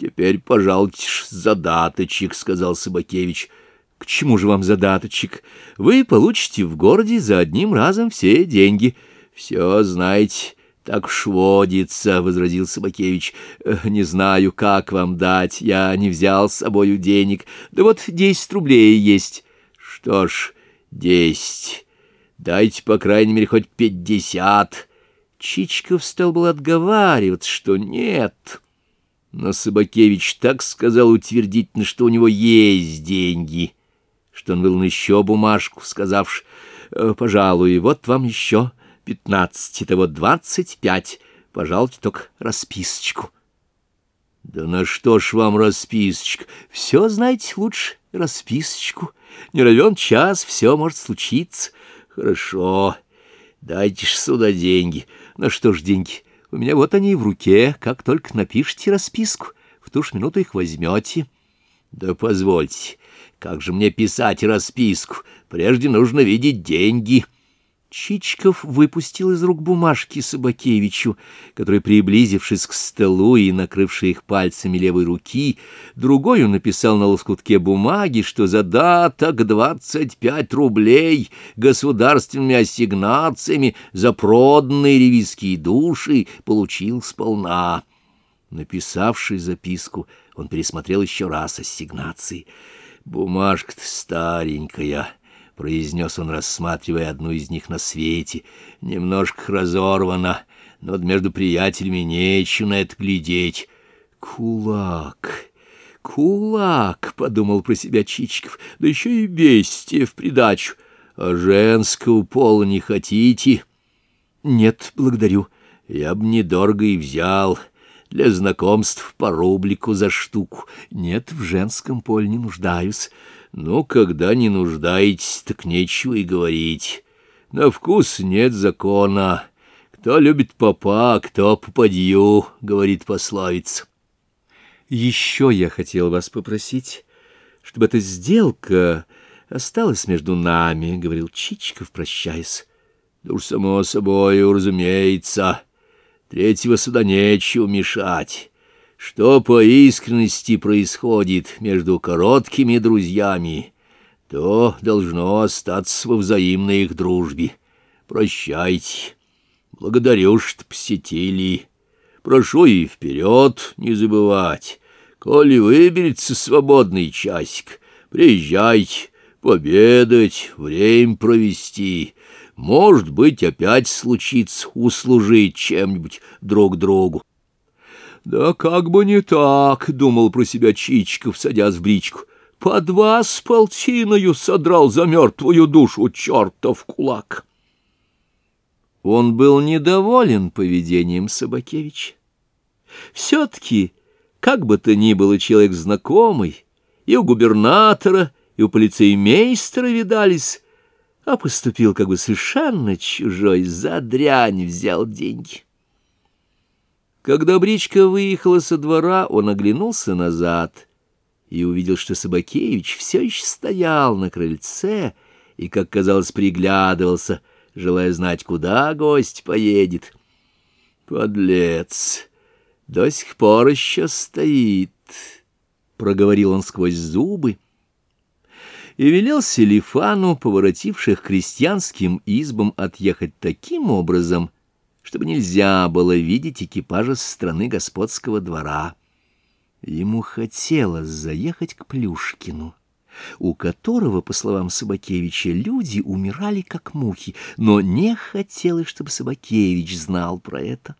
Теперь, пожалуйте, задаточек, — сказал Собакевич. — К чему же вам задаточек? Вы получите в городе за одним разом все деньги. — Все знаете, так уж водится, — возразил Собакевич. «Э, — Не знаю, как вам дать, я не взял с собою денег. Да вот десять рублей есть. — Что ж, десять. Дайте, по крайней мере, хоть пятьдесят. Чичков стал был отговариваться, что нет. Но Собакевич так сказал утвердительно, что у него есть деньги, что он выл еще бумажку, сказавши, «Э, «Пожалуй, вот вам еще пятнадцать, это вот двадцать пять, пожалуйте только расписочку». «Да на что ж вам расписочка? Все, знаете, лучше расписочку. Не равен час, все может случиться. Хорошо, дайте ж сюда деньги. На что ж деньги?» У меня вот они в руке, как только напишите расписку, в ту же минуту их возьмете. Да позвольте, как же мне писать расписку? Прежде нужно видеть деньги». Чичков выпустил из рук бумажки Собакевичу, который, приблизившись к столу и накрывший их пальцами левой руки, другой он написал на лоскутке бумаги, что задаток двадцать пять рублей государственными ассигнациями за проданные ревизские души получил сполна. Написавший записку, он пересмотрел еще раз ассигнации. «Бумажка-то старенькая» произнес он, рассматривая одну из них на свете. Немножко разорвана, но между приятелями нечего на это глядеть. Кулак, кулак, — подумал про себя Чичиков, — да еще и бестия в придачу. А женского пола не хотите? Нет, благодарю. Я б недорого и взял. Для знакомств по рублику за штуку. Нет, в женском поле не нуждаюсь. Ну, когда не нуждаетесь, так нечего и говорить. На вкус нет закона. Кто любит попа, кто попадью, говорит пословица. Еще я хотел вас попросить, чтобы эта сделка осталась между нами, — говорил Чичиков, прощаясь. Да уж само собой, разумеется, третьего сюда нечего мешать. Что по искренности происходит между короткими друзьями, то должно остаться во взаимной их дружбе. Прощайте. Благодарю, что посетили. Прошу и вперед не забывать. Коли выберется свободный часик, приезжайте, победать, время провести. Может быть, опять случится услужить чем-нибудь друг другу. «Да как бы не так», — думал про себя Чичиков, садясь в бричку. «По два с полтиною содрал за мертвую душу чертов кулак». Он был недоволен поведением Собакевича. Все-таки, как бы то ни было человек знакомый, и у губернатора, и у полицеймейстера видались, а поступил как бы совершенно чужой, за дрянь взял деньги. Когда бричка выехала со двора, он оглянулся назад и увидел, что Собакевич все еще стоял на крыльце и, как казалось, приглядывался, желая знать, куда гость поедет. «Подлец! До сих пор еще стоит!» — проговорил он сквозь зубы и велел Селифану, поворотивших крестьянским избам, отъехать таким образом — чтобы нельзя было видеть экипажа со стороны господского двора. Ему хотелось заехать к Плюшкину, у которого, по словам Собакевича, люди умирали как мухи, но не хотелось, чтобы Собакевич знал про это.